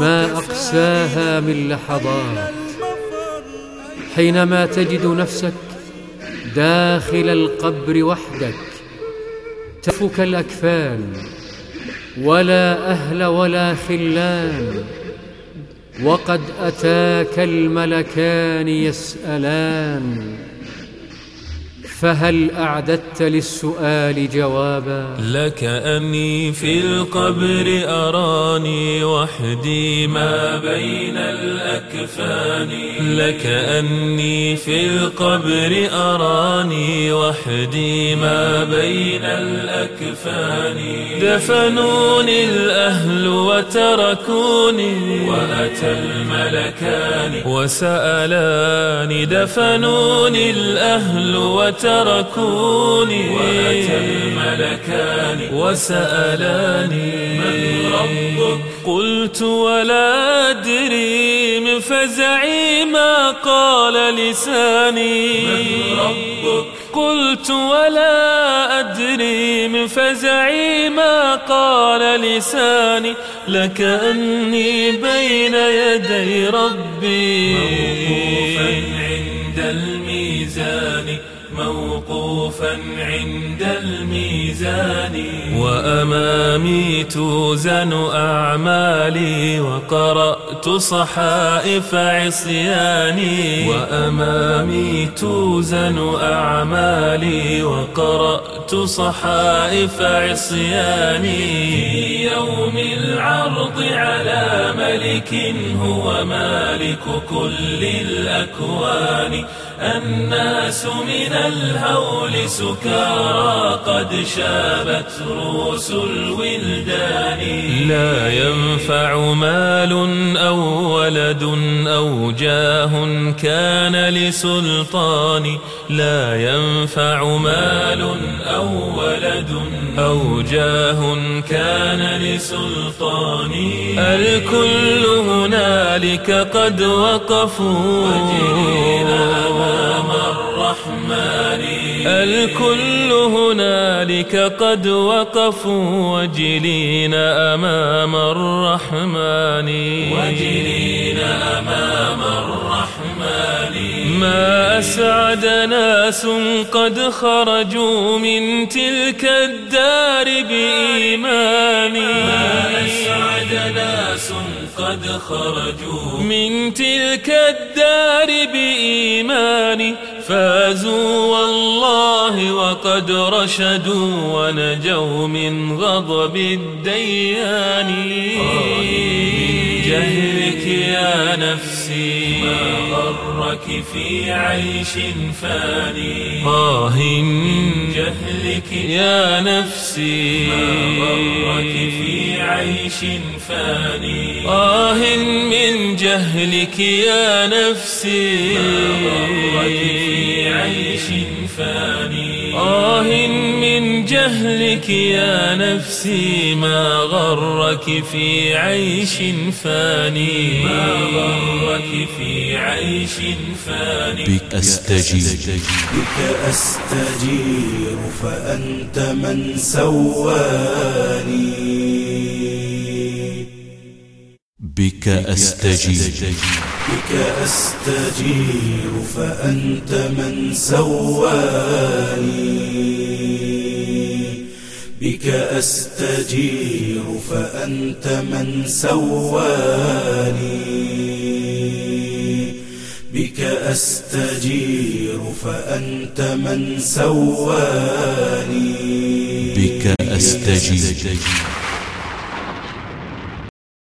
ما أقساها من لحظات. حينما تجد نفسك داخل القبر وحدك تفك الأكفان ولا أهل ولا خلان وقد أتاك الملكان يسألان. فهل أعددت للسؤال جوابا؟ لك أني في القبر أراني وحدي ما بين الأكفان. لك أني في القبر أراني وحدي ما بين الأكفان. دفنوني الأهل وتركوني وأتى الملكان. وسألاني دفنوني الأهل وتركوني تركوني وأتى الملكان وسألاني من ربك؟ قلت ولا أدري من فزعي ما قال لساني من ربك؟ قلت ولا أدري من فزعي ما قال لساني لكأني بين يدي ربي. موقوفا عند الميزان. موقوفا عند الميزان. وأمامي توزن أعمالي وقرأت صحائف عصياني. وأمامي توزن أعمالي وقرأت صحائف عصياني. في يوم العرض على ملك هو مالك كل الأكوان. الناس من الهول سكارى قد شابت رؤوس الولدان. لا ينفع مال أو ولد أو جاه كان لسلطان. لا ينفع مال أو ولد أو جاه كان لسلطان. الكل هنالك قد وقفوا. أمام الرحمن. الكل هنالك قد وقفوا. وجلين أمام الرحمن. وجلين أمام الرحمن. ما أسعد ناس قد خرجوا من تلك الدار بإيمان. ما قد خرجوا. من تلك الدار بإيمان فازوا والله وقد رشدوا ونجوا من غضب الديان. جهلك يا نفسي. غرك في عيش فاني. آه جهلك يا نفسي. ما غرك في عيش فاني. آه من جهلك يا نفسي. غرك في عيش فاني. آه من جهلك يا نفسي ما غرك في عيش فاني. ما غرك في عيش فاني. بك أستجير بك أستجير فأنت من سواني. بك أستجير بك أستجير فأنت من سواني. بك أستجير فأنت من سواني. بك أستجير فأنت من سواني. بك أستجير